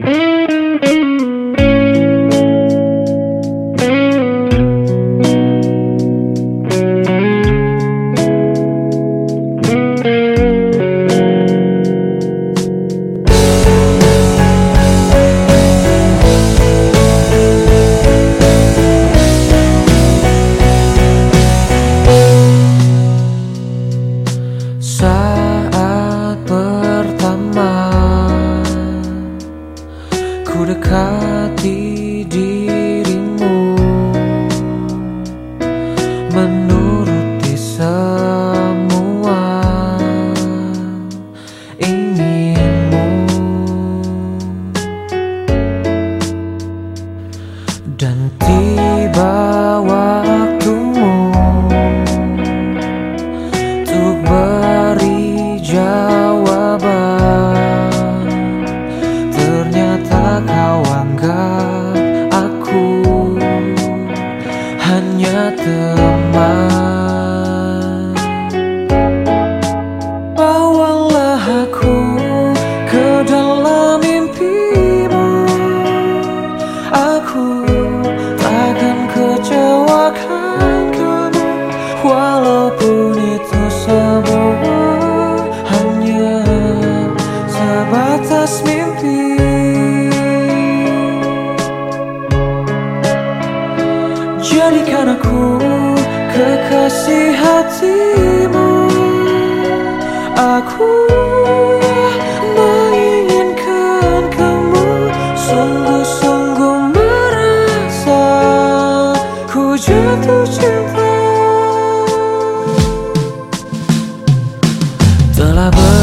Mm. Ku dekati dirimu. Menuruti semua inginmu. Dan tiba waktumu teman aku kekasih hatimu. Aku menginginkan kamu. Sungguh-sungguh merasa Ku jatuh cinta. Telah ber